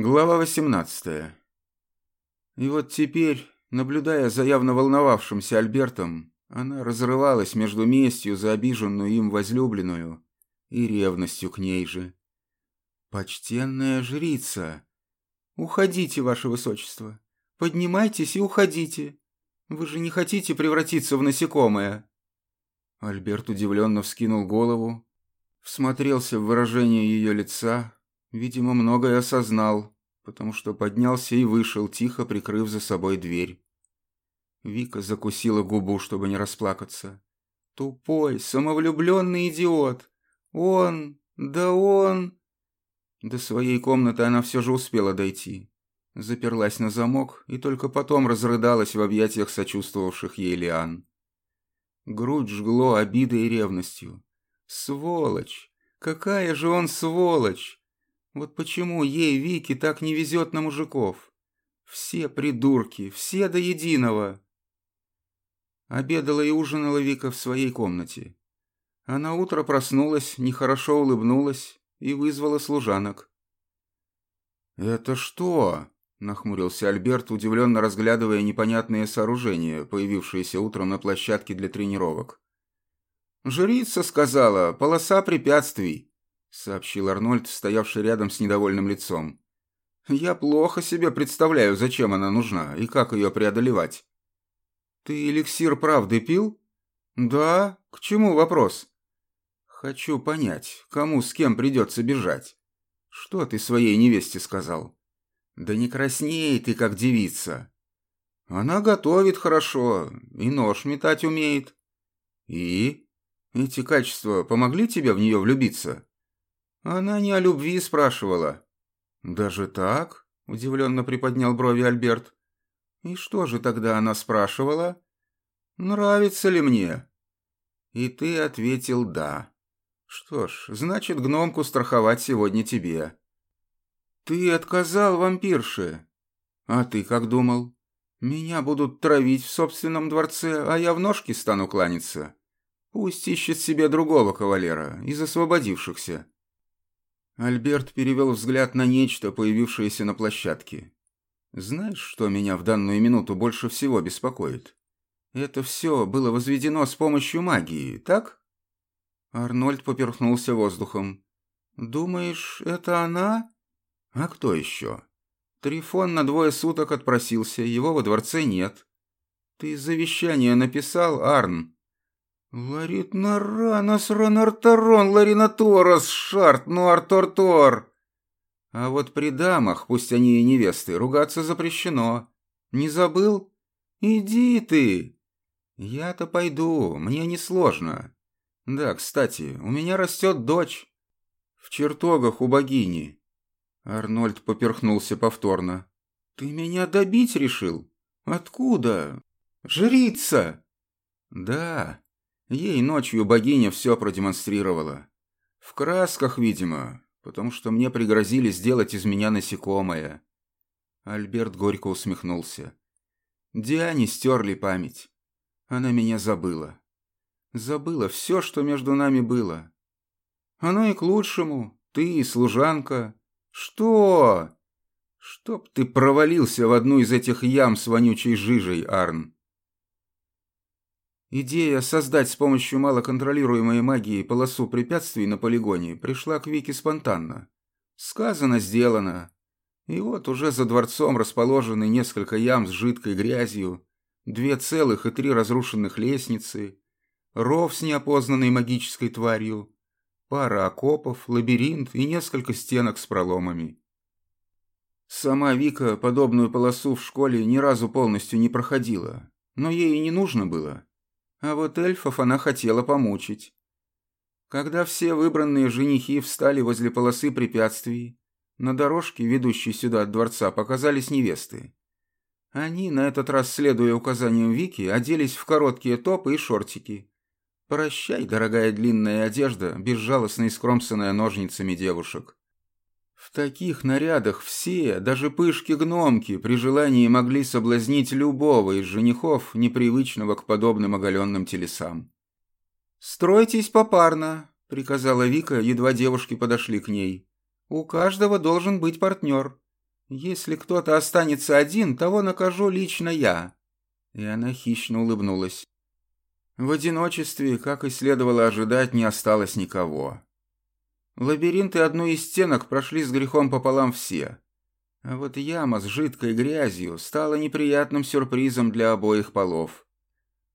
Глава 18. И вот теперь, наблюдая за явно волновавшимся Альбертом, она разрывалась между местью за обиженную им возлюбленную и ревностью к ней же. «Почтенная жрица! Уходите, ваше высочество! Поднимайтесь и уходите! Вы же не хотите превратиться в насекомое!» Альберт удивленно вскинул голову, всмотрелся в выражение ее лица, Видимо, многое осознал, потому что поднялся и вышел, тихо прикрыв за собой дверь. Вика закусила губу, чтобы не расплакаться. Тупой, самовлюбленный идиот. Он, да он... До своей комнаты она все же успела дойти. Заперлась на замок и только потом разрыдалась в объятиях сочувствовавших ей Лиан. Грудь жгло обидой и ревностью. Сволочь! Какая же он сволочь! Вот почему ей, Вике, так не везет на мужиков? Все придурки, все до единого. Обедала и ужинала Вика в своей комнате. А на утро проснулась, нехорошо улыбнулась и вызвала служанок. «Это что?» – нахмурился Альберт, удивленно разглядывая непонятные сооружения, появившиеся утром на площадке для тренировок. «Жрица сказала, полоса препятствий. — сообщил Арнольд, стоявший рядом с недовольным лицом. «Я плохо себе представляю, зачем она нужна и как ее преодолевать». «Ты эликсир правды пил?» «Да. К чему вопрос?» «Хочу понять, кому с кем придется бежать. Что ты своей невесте сказал?» «Да не красней ты, как девица. Она готовит хорошо и нож метать умеет». «И? Эти качества помогли тебе в нее влюбиться?» Она не о любви спрашивала. Даже так? Удивленно приподнял брови Альберт. И что же тогда она спрашивала? Нравится ли мне? И ты ответил «да». Что ж, значит, гномку страховать сегодня тебе. Ты отказал вампирше. А ты как думал? Меня будут травить в собственном дворце, а я в ножки стану кланяться. Пусть ищет себе другого кавалера из освободившихся. Альберт перевел взгляд на нечто, появившееся на площадке. «Знаешь, что меня в данную минуту больше всего беспокоит? Это все было возведено с помощью магии, так?» Арнольд поперхнулся воздухом. «Думаешь, это она? А кто еще?» Трифон на двое суток отпросился, его во дворце нет. «Ты завещание написал, Арн?» «Ларит наранос ранартарон ларинаторос шарт нуартортор!» «А вот при дамах, пусть они и невесты, ругаться запрещено. Не забыл? Иди ты!» «Я-то пойду, мне несложно. Да, кстати, у меня растет дочь. В чертогах у богини». Арнольд поперхнулся повторно. «Ты меня добить решил? Откуда? Жрица!» «Да, Ей ночью богиня все продемонстрировала. В красках, видимо, потому что мне пригрозили сделать из меня насекомое. Альберт горько усмехнулся. Диане стерли память. Она меня забыла. Забыла все, что между нами было. Оно и к лучшему. Ты служанка. Что? Чтоб ты провалился в одну из этих ям с вонючей жижей, Арн. Идея создать с помощью малоконтролируемой магии полосу препятствий на полигоне пришла к Вике спонтанно. Сказано, сделано. И вот уже за дворцом расположены несколько ям с жидкой грязью, две целых и три разрушенных лестницы, ров с неопознанной магической тварью, пара окопов, лабиринт и несколько стенок с проломами. Сама Вика подобную полосу в школе ни разу полностью не проходила, но ей и не нужно было. А вот эльфов она хотела помучить. Когда все выбранные женихи встали возле полосы препятствий, на дорожке, ведущей сюда от дворца, показались невесты. Они, на этот раз следуя указаниям Вики, оделись в короткие топы и шортики. Прощай, дорогая длинная одежда, безжалостно искромсанная ножницами девушек. В таких нарядах все, даже пышки-гномки, при желании могли соблазнить любого из женихов, непривычного к подобным оголенным телесам. «Стройтесь попарно», — приказала Вика, едва девушки подошли к ней. «У каждого должен быть партнер. Если кто-то останется один, того накажу лично я». И она хищно улыбнулась. В одиночестве, как и следовало ожидать, не осталось никого. Лабиринты одной из стенок прошли с грехом пополам все. А вот яма с жидкой грязью стала неприятным сюрпризом для обоих полов.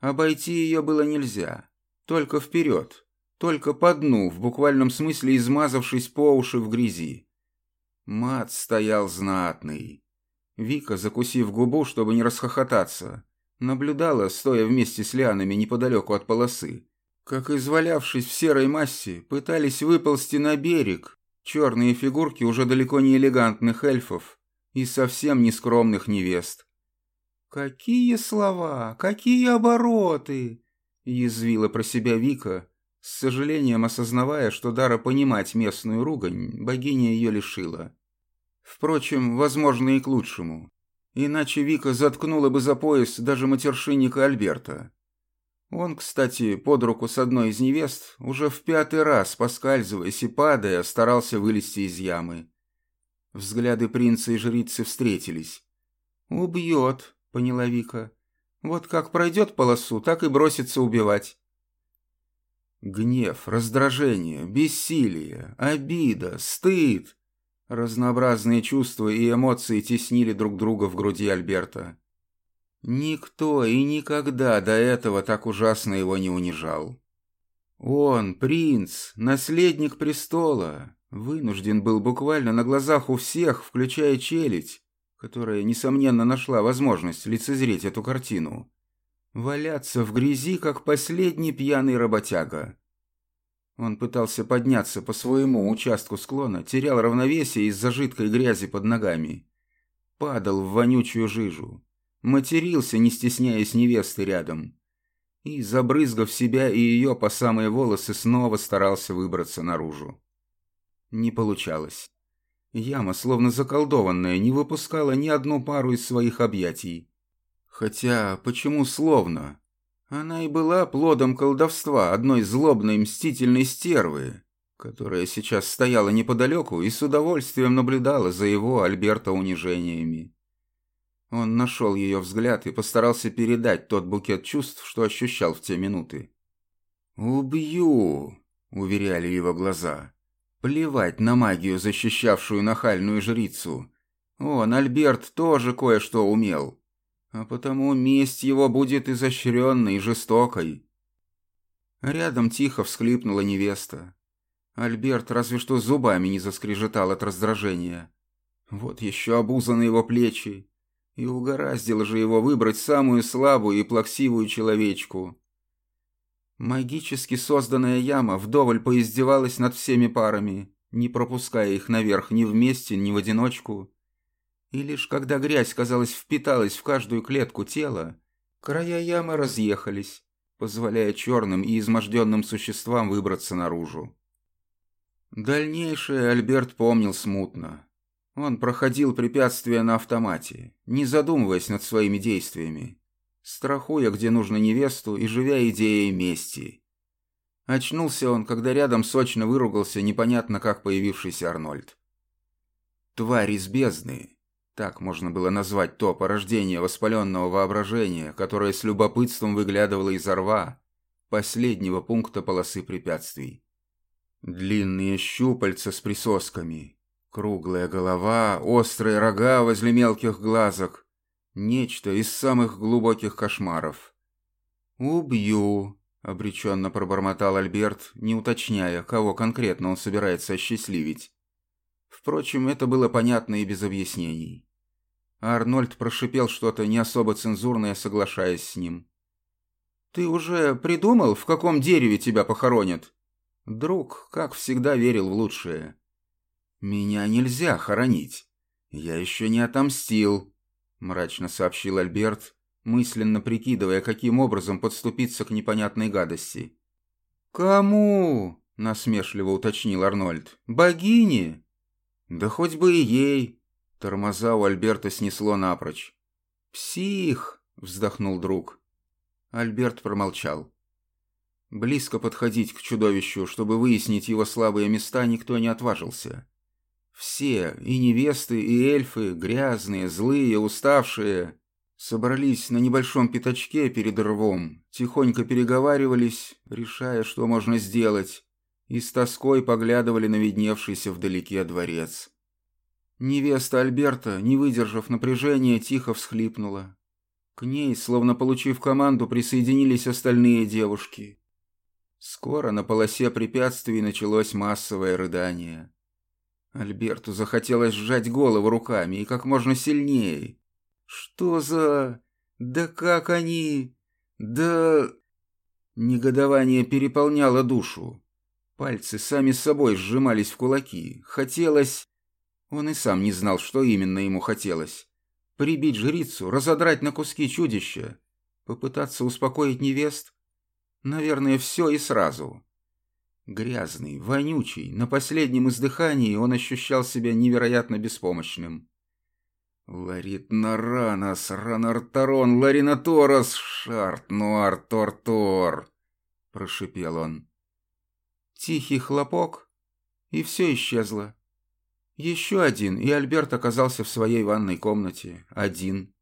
Обойти ее было нельзя. Только вперед. Только по дну, в буквальном смысле измазавшись по уши в грязи. Мат стоял знатный. Вика, закусив губу, чтобы не расхохотаться, наблюдала, стоя вместе с лианами неподалеку от полосы, как, извалявшись в серой массе, пытались выползти на берег черные фигурки уже далеко не элегантных эльфов и совсем не скромных невест. «Какие слова! Какие обороты!» — язвила про себя Вика, с сожалением осознавая, что дара понимать местную ругань богиня ее лишила. Впрочем, возможно и к лучшему. Иначе Вика заткнула бы за пояс даже матершинника Альберта. Он, кстати, под руку с одной из невест, уже в пятый раз, поскальзываясь и падая, старался вылезти из ямы. Взгляды принца и жрицы встретились. «Убьет», — поняла Вика. «Вот как пройдет полосу, так и бросится убивать». Гнев, раздражение, бессилие, обида, стыд. Разнообразные чувства и эмоции теснили друг друга в груди Альберта. Никто и никогда до этого так ужасно его не унижал. Он, принц, наследник престола, вынужден был буквально на глазах у всех, включая челядь, которая, несомненно, нашла возможность лицезреть эту картину, валяться в грязи, как последний пьяный работяга. Он пытался подняться по своему участку склона, терял равновесие из-за жидкой грязи под ногами. Падал в вонючую жижу. Матерился, не стесняясь невесты рядом. И, забрызгав себя и ее по самые волосы, снова старался выбраться наружу. Не получалось. Яма, словно заколдованная, не выпускала ни одну пару из своих объятий. Хотя, почему словно? Она и была плодом колдовства одной злобной мстительной стервы, которая сейчас стояла неподалеку и с удовольствием наблюдала за его Альберта унижениями. Он нашел ее взгляд и постарался передать тот букет чувств, что ощущал в те минуты. «Убью!» — уверяли его глаза. «Плевать на магию, защищавшую нахальную жрицу. Он, Альберт, тоже кое-что умел. А потому месть его будет изощренной и жестокой». Рядом тихо всхлипнула невеста. Альберт разве что зубами не заскрежетал от раздражения. Вот еще обуза на его плечи, и угораздило же его выбрать самую слабую и плаксивую человечку. Магически созданная яма вдоволь поиздевалась над всеми парами, не пропуская их наверх ни вместе, ни в одиночку. И лишь когда грязь, казалось, впиталась в каждую клетку тела, края ямы разъехались, позволяя черным и изможденным существам выбраться наружу. Дальнейшее Альберт помнил смутно. Он проходил препятствия на автомате, не задумываясь над своими действиями, страхуя, где нужно невесту и живя идеей мести. Очнулся он, когда рядом сочно выругался непонятно как появившийся Арнольд. Тварь из бездны, так можно было назвать то порождение воспаленного воображения, которое с любопытством выглядывало из рва, последнего пункта полосы препятствий. Длинные щупальца с присосками, Круглая голова, острые рога возле мелких глазок. Нечто из самых глубоких кошмаров. «Убью», — обреченно пробормотал Альберт, не уточняя, кого конкретно он собирается осчастливить. Впрочем, это было понятно и без объяснений. Арнольд прошипел что-то не особо цензурное, соглашаясь с ним. «Ты уже придумал, в каком дереве тебя похоронят?» Друг, как всегда, верил в лучшее. «Меня нельзя хоронить. Я еще не отомстил», — мрачно сообщил Альберт, мысленно прикидывая, каким образом подступиться к непонятной гадости. «Кому?» — насмешливо уточнил Арнольд. «Богине?» «Да хоть бы и ей!» Тормоза у Альберта снесло напрочь. «Псих!» — вздохнул друг. Альберт промолчал. Близко подходить к чудовищу, чтобы выяснить его слабые места, никто не отважился. Все, и невесты, и эльфы, грязные, злые, уставшие, собрались на небольшом пятачке перед рвом, тихонько переговаривались, решая, что можно сделать, и с тоской поглядывали на видневшийся вдалеке дворец. Невеста Альберта, не выдержав напряжения, тихо всхлипнула. К ней, словно получив команду, присоединились остальные девушки. Скоро на полосе препятствий началось массовое рыдание. Альберту захотелось сжать голову руками и как можно сильнее. «Что за... Да как они... Да...» Негодование переполняло душу. Пальцы сами собой сжимались в кулаки. Хотелось... Он и сам не знал, что именно ему хотелось. Прибить жрицу, разодрать на куски чудища, попытаться успокоить невест. Наверное, все и сразу. Грязный, вонючий, на последнем издыхании он ощущал себя невероятно беспомощным. «Ларит Наранос, Ранартарон, Ларинаторос, Шарт Нуар Тор-Тор!» — прошипел он. Тихий хлопок, и все исчезло. Еще один, и Альберт оказался в своей ванной комнате. Один.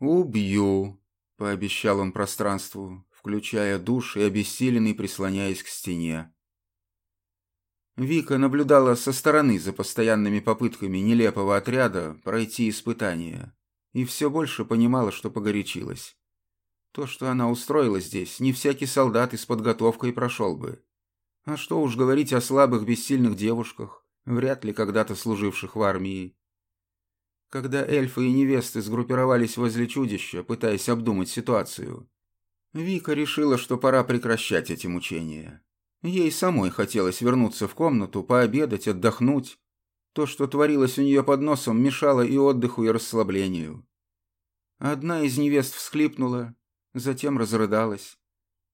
«Убью», — пообещал он пространству, включая душ и обессиленный прислоняясь к стене. Вика наблюдала со стороны за постоянными попытками нелепого отряда пройти испытания и все больше понимала, что погорячилась. То, что она устроила здесь, не всякий солдат и с подготовкой прошел бы. А что уж говорить о слабых, бессильных девушках, вряд ли когда-то служивших в армии. Когда эльфы и невесты сгруппировались возле чудища, пытаясь обдумать ситуацию, Вика решила, что пора прекращать эти мучения. Ей самой хотелось вернуться в комнату, пообедать, отдохнуть. То, что творилось у нее под носом, мешало и отдыху, и расслаблению. Одна из невест всхлипнула, затем разрыдалась.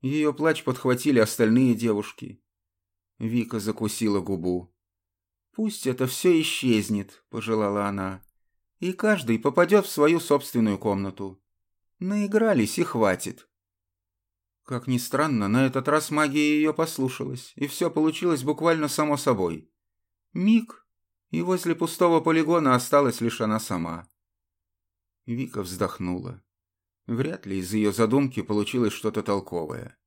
Ее плач подхватили остальные девушки. Вика закусила губу. «Пусть это все исчезнет», — пожелала она, — «и каждый попадет в свою собственную комнату. Наигрались и хватит». Как ни странно, на этот раз магия ее послушалась, и все получилось буквально само собой. Миг, и возле пустого полигона осталась лишь она сама. Вика вздохнула. Вряд ли из ее задумки получилось что-то толковое.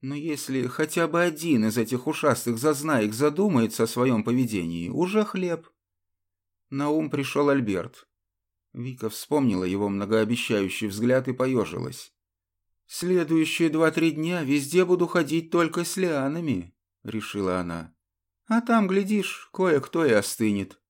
Но если хотя бы один из этих ушастых зазнаек задумается о своем поведении, уже хлеб. На ум пришел Альберт. Вика вспомнила его многообещающий взгляд и поежилась. «Следующие два-три дня везде буду ходить только с лианами», — решила она. «А там, глядишь, кое-кто и остынет».